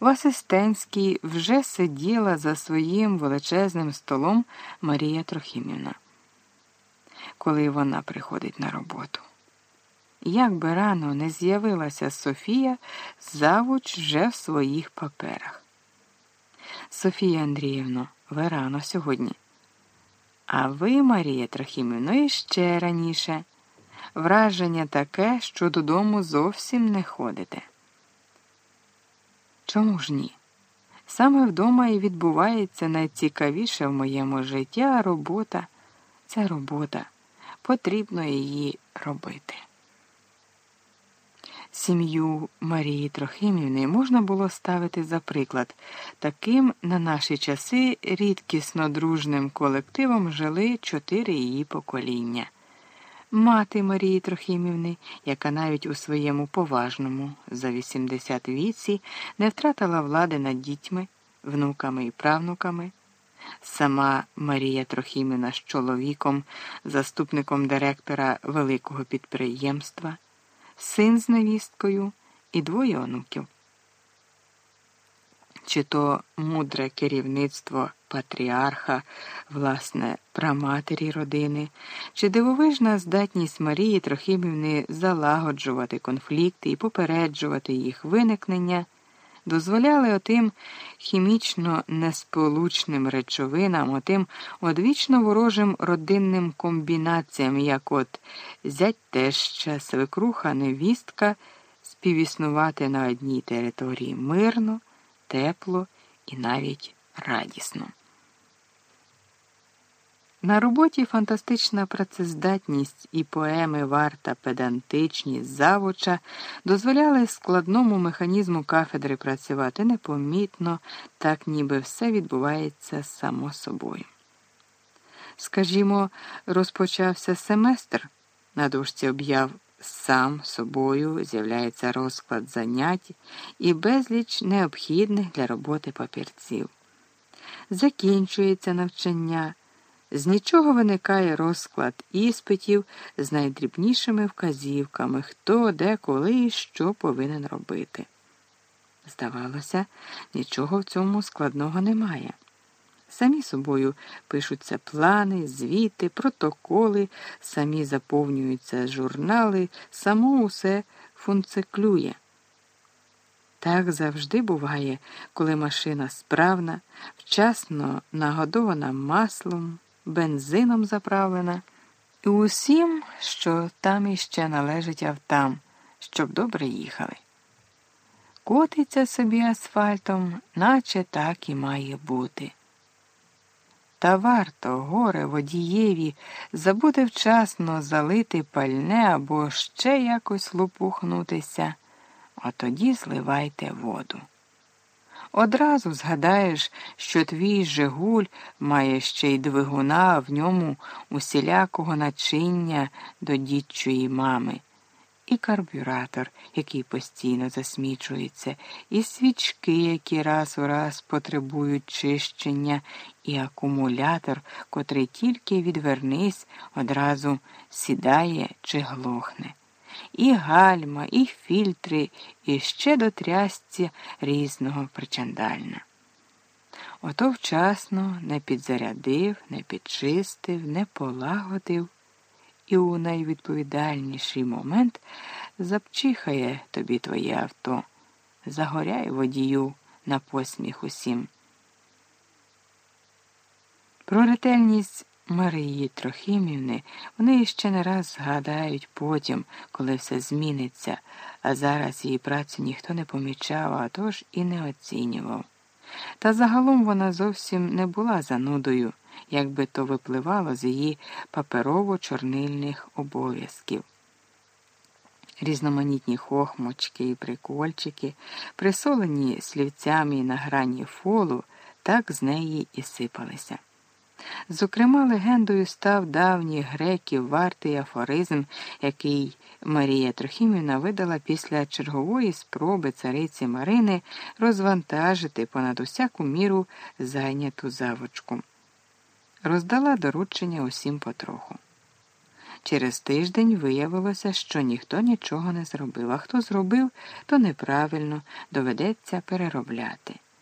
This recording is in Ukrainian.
В асистентській вже сиділа за своїм величезним столом Марія Трохімівна, коли вона приходить на роботу. Як би рано не з'явилася Софія, завуч вже в своїх паперах. Софія Андріївно, ви рано сьогодні. А ви, Марія Трохімівно, іще раніше. Враження таке, що додому зовсім не ходите. Чому ж ні? Саме вдома і відбувається найцікавіше в моєму житті, а робота це робота. Потрібно її робити. Сім'ю Марії Трохимівни можна було ставити за приклад. Таким на наші часи рідкісно дружним колективом жили чотири її покоління. Мати Марії Трохимівни, яка навіть у своєму поважному за 80 віці не втратила влади над дітьми, внуками і правнуками. Сама Марія Трохимівна з чоловіком, заступником директора великого підприємства син з невісткою і двоє онуків. Чи то мудре керівництво патріарха, власне, праматері родини, чи дивовижна здатність Марії Трохимівни залагоджувати конфлікти і попереджувати їх виникнення, дозволяли отим хімічно несполучним речовинам, отим одвічно ворожим родинним комбінаціям, як от зять теща, свекруха, невістка, співіснувати на одній території мирно, тепло і навіть радісно. На роботі фантастична працездатність і поеми варта педантичність завуча дозволяли складному механізму кафедри працювати непомітно, так ніби все відбувається само собою. Скажімо, розпочався семестр, на дошці об'яв сам собою з'являється розклад занять і безліч необхідних для роботи папірців. Закінчується навчання. З нічого виникає розклад іспитів з найдрібнішими вказівками, хто, де, коли і що повинен робити. Здавалося, нічого в цьому складного немає. Самі собою пишуться плани, звіти, протоколи, самі заповнюються журнали, само усе функциклює. Так завжди буває, коли машина справна, вчасно нагодована маслом бензином заправлена, і усім, що там іще належить автам, щоб добре їхали. Котиться собі асфальтом, наче так і має бути. Та варто горе водієві забути вчасно залити пальне або ще якось лопухнутися, а тоді зливайте воду. Одразу згадаєш, що твій Жигуль має ще й двигуна в ньому усілякого начиння до дідчої мами, і карбюратор, який постійно засмічується, і свічки, які раз у раз потребують чищення, і акумулятор, котрий тільки відвернись, одразу сідає чи глохне і гальма, і фільтри, і ще до трясця різного причандальна. Ото вчасно не підзарядив, не підчистив, не полагодив, і у найвідповідальніший момент запчихає тобі твоє авто, загоряй водію на посміх усім. Про ретельність Марії Трохимівни вони ще не раз згадають потім, коли все зміниться, а зараз її працю ніхто не помічав, а тож і не оцінював. Та загалом вона зовсім не була занудою, якби то випливало з її паперово-чорнильних обов'язків. Різноманітні хохмочки і прикольчики, присолені слівцями на грані фолу, так з неї і сипалися. Зокрема, легендою став давніх греків вартий афоризм, який Марія Трохімівна видала після чергової спроби цариці Марини розвантажити понад усяку міру зайняту завочку. Роздала доручення усім потроху. Через тиждень виявилося, що ніхто нічого не зробив, а хто зробив, то неправильно доведеться переробляти.